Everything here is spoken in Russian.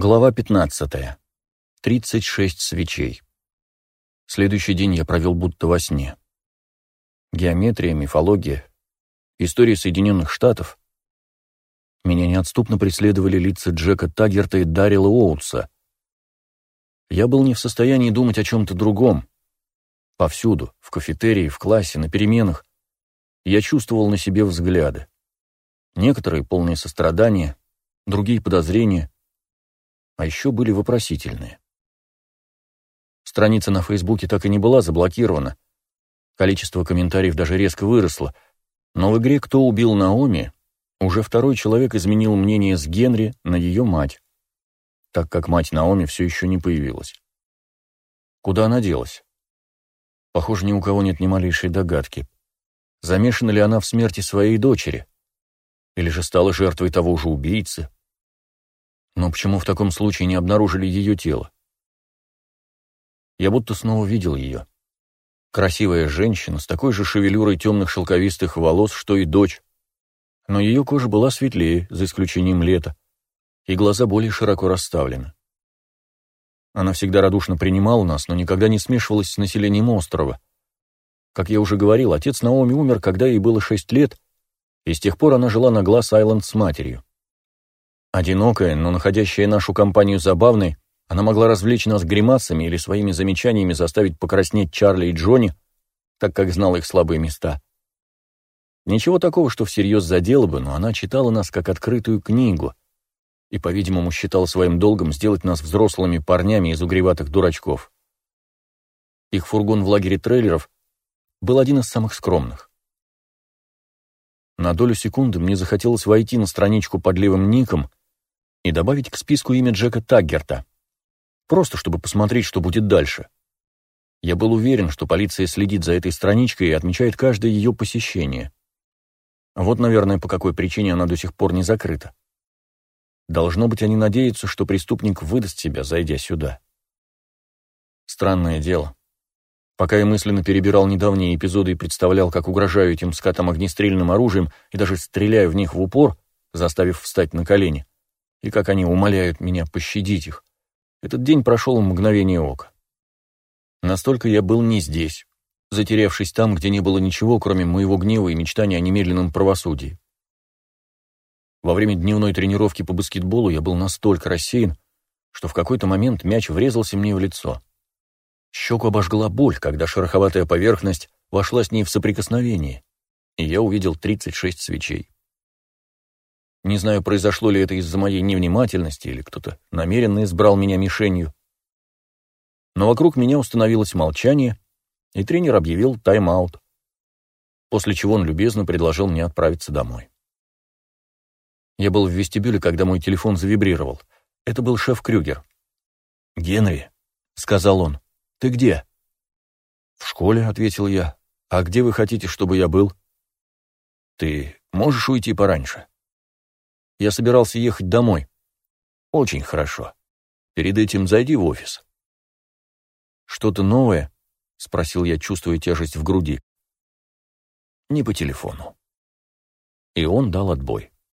Глава 15. 36 свечей. Следующий день я провел будто во сне. Геометрия, мифология, история Соединенных Штатов. Меня неотступно преследовали лица Джека Таггерта и Даррила Оутса. Я был не в состоянии думать о чем-то другом. Повсюду, в кафетерии, в классе, на переменах, я чувствовал на себе взгляды. Некоторые полные сострадания, другие подозрения — а еще были вопросительные. Страница на Фейсбуке так и не была заблокирована. Количество комментариев даже резко выросло. Но в игре «Кто убил Наоми» уже второй человек изменил мнение с Генри на ее мать, так как мать Наоми все еще не появилась. Куда она делась? Похоже, ни у кого нет ни малейшей догадки. Замешана ли она в смерти своей дочери? Или же стала жертвой того же убийцы? Но почему в таком случае не обнаружили ее тело? Я будто снова видел ее. Красивая женщина с такой же шевелюрой темных шелковистых волос, что и дочь. Но ее кожа была светлее, за исключением лета, и глаза более широко расставлены. Она всегда радушно принимала нас, но никогда не смешивалась с населением острова. Как я уже говорил, отец Наоми умер, когда ей было шесть лет, и с тех пор она жила на Глаз-Айленд с матерью. Одинокая, но находящая нашу компанию забавной, она могла развлечь нас гримасами или своими замечаниями заставить покраснеть Чарли и Джонни, так как знала их слабые места. Ничего такого, что всерьез задело бы, но она читала нас как открытую книгу и, по-видимому, считала своим долгом сделать нас взрослыми парнями из угреватых дурачков. Их фургон в лагере трейлеров был один из самых скромных. На долю секунды мне захотелось войти на страничку под левым ником и добавить к списку имя Джека Таггерта. Просто чтобы посмотреть, что будет дальше. Я был уверен, что полиция следит за этой страничкой и отмечает каждое ее посещение. Вот, наверное, по какой причине она до сих пор не закрыта. Должно быть, они надеются, что преступник выдаст себя, зайдя сюда. Странное дело. Пока я мысленно перебирал недавние эпизоды и представлял, как угрожаю этим скатам огнестрельным оружием и даже стреляю в них в упор, заставив встать на колени, и как они умоляют меня пощадить их. Этот день прошел в мгновение ока. Настолько я был не здесь, затерявшись там, где не было ничего, кроме моего гнева и мечтания о немедленном правосудии. Во время дневной тренировки по баскетболу я был настолько рассеян, что в какой-то момент мяч врезался мне в лицо. Щеку обожгла боль, когда шероховатая поверхность вошла с ней в соприкосновение, и я увидел 36 свечей. Не знаю, произошло ли это из-за моей невнимательности или кто-то намеренно избрал меня мишенью. Но вокруг меня установилось молчание, и тренер объявил тайм-аут, после чего он любезно предложил мне отправиться домой. Я был в вестибюле, когда мой телефон завибрировал. Это был шеф Крюгер. «Генри», — сказал он, — «ты где?» «В школе», — ответил я. «А где вы хотите, чтобы я был?» «Ты можешь уйти пораньше?» Я собирался ехать домой. Очень хорошо. Перед этим зайди в офис. Что-то новое? Спросил я, чувствуя тяжесть в груди. Не по телефону. И он дал отбой.